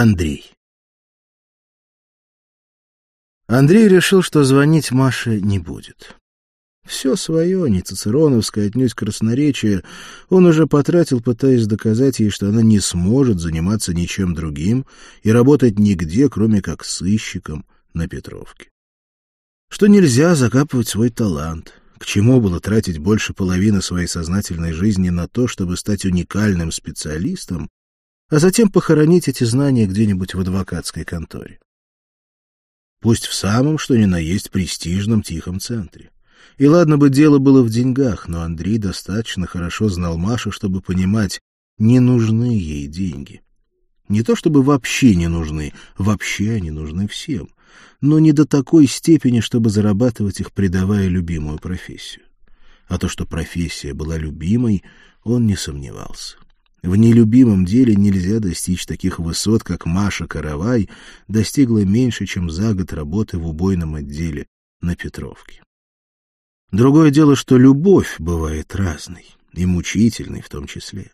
Андрей. Андрей решил, что звонить Маше не будет. Все свое, не цицероновское, отнюдь красноречие, он уже потратил, пытаясь доказать ей, что она не сможет заниматься ничем другим и работать нигде, кроме как сыщиком на Петровке. Что нельзя закапывать свой талант, к чему было тратить больше половины своей сознательной жизни на то, чтобы стать уникальным специалистом, а затем похоронить эти знания где-нибудь в адвокатской конторе. Пусть в самом, что ни на есть, престижном тихом центре. И ладно бы дело было в деньгах, но Андрей достаточно хорошо знал Машу, чтобы понимать, не нужны ей деньги. Не то чтобы вообще не нужны, вообще они нужны всем, но не до такой степени, чтобы зарабатывать их, придавая любимую профессию. А то, что профессия была любимой, он не сомневался. В нелюбимом деле нельзя достичь таких высот, как Маша Каравай достигла меньше, чем за год работы в убойном отделе на Петровке. Другое дело, что любовь бывает разной, и мучительной в том числе.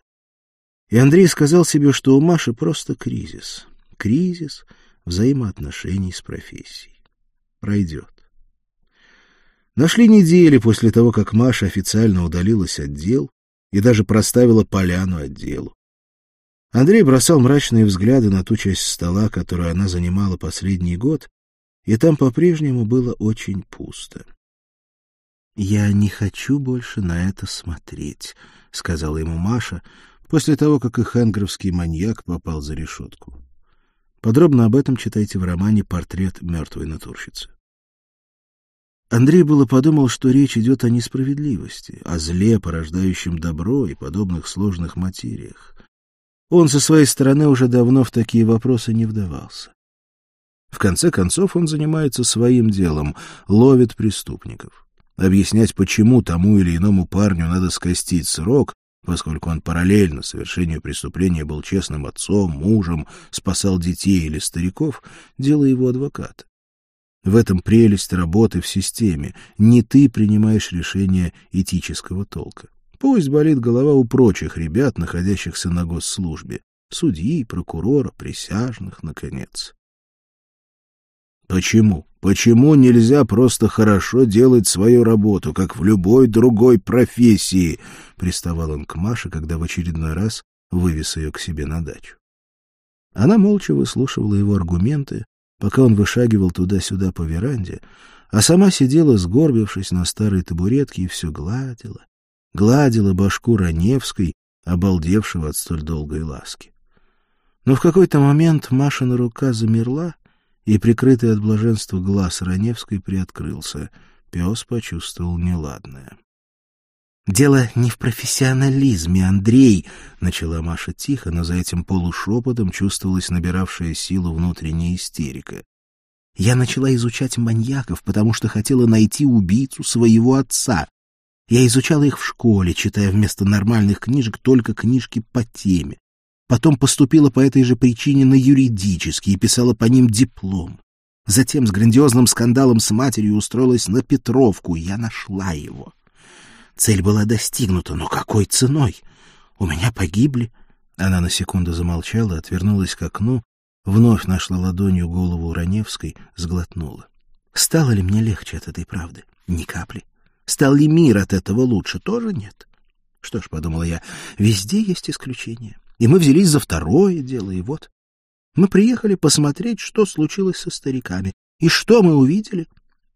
И Андрей сказал себе, что у Маши просто кризис. Кризис взаимоотношений с профессией. Пройдет. Нашли недели после того, как Маша официально удалилась от дел, и даже проставила поляну отделу. Андрей бросал мрачные взгляды на ту часть стола, которую она занимала последний год, и там по-прежнему было очень пусто. «Я не хочу больше на это смотреть», — сказала ему Маша после того, как их энгровский маньяк попал за решетку. Подробно об этом читайте в романе «Портрет мертвой натурщицы». Андрей было подумал, что речь идет о несправедливости, о зле, порождающем добро и подобных сложных материях. Он со своей стороны уже давно в такие вопросы не вдавался. В конце концов он занимается своим делом, ловит преступников. Объяснять, почему тому или иному парню надо скостить срок, поскольку он параллельно совершению преступления был честным отцом, мужем, спасал детей или стариков, дело его адвоката. В этом прелесть работы в системе. Не ты принимаешь решение этического толка. Пусть болит голова у прочих ребят, находящихся на госслужбе. Судьи, прокурора, присяжных, наконец. Почему? Почему нельзя просто хорошо делать свою работу, как в любой другой профессии? Приставал он к Маше, когда в очередной раз вывез ее к себе на дачу. Она молча выслушивала его аргументы, пока он вышагивал туда-сюда по веранде, а сама сидела, сгорбившись на старой табуретке, и все гладила, гладила башку Раневской, обалдевшего от столь долгой ласки. Но в какой-то момент Машина рука замерла, и, прикрытый от блаженства глаз Раневской, приоткрылся. Пес почувствовал неладное. «Дело не в профессионализме, Андрей», — начала Маша тихо, но за этим полушепотом чувствовалась набиравшая силу внутренняя истерика. «Я начала изучать маньяков, потому что хотела найти убийцу своего отца. Я изучала их в школе, читая вместо нормальных книжек только книжки по теме. Потом поступила по этой же причине на юридический и писала по ним диплом. Затем с грандиозным скандалом с матерью устроилась на Петровку, я нашла его». Цель была достигнута, но какой ценой? У меня погибли. Она на секунду замолчала, отвернулась к окну, вновь нашла ладонью голову Раневской, сглотнула. Стало ли мне легче от этой правды? Ни капли. Стал ли мир от этого лучше? Тоже нет. Что ж, подумала я, везде есть исключения. И мы взялись за второе дело, и вот. Мы приехали посмотреть, что случилось со стариками. И что мы увидели?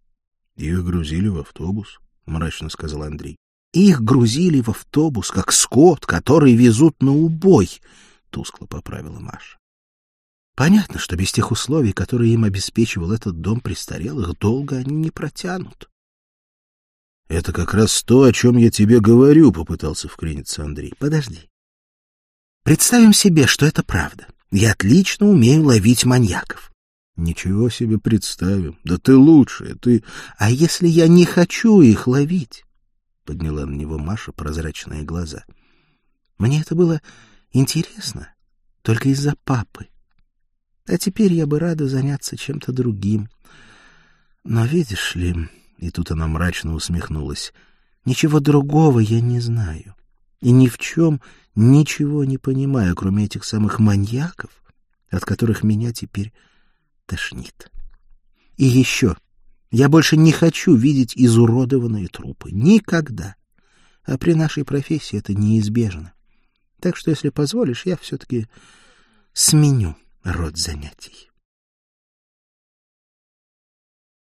— Их грузили в автобус, — мрачно сказал Андрей. Их грузили в автобус, как скот, который везут на убой, — тускло поправила Маша. Понятно, что без тех условий, которые им обеспечивал этот дом престарелых, долго они не протянут. — Это как раз то, о чем я тебе говорю, — попытался вклиниться Андрей. — Подожди. Представим себе, что это правда. Я отлично умею ловить маньяков. — Ничего себе представим. Да ты лучшая, ты... — А если я не хочу их ловить? Подняла на него Маша прозрачные глаза. Мне это было интересно, только из-за папы. А теперь я бы рада заняться чем-то другим. Но видишь ли, и тут она мрачно усмехнулась, ничего другого я не знаю. И ни в чем ничего не понимаю, кроме этих самых маньяков от которых меня теперь тошнит. И еще, я больше не хочу видеть изуродованные трупы. Никогда. А при нашей профессии это неизбежно. Так что, если позволишь, я все-таки сменю род занятий.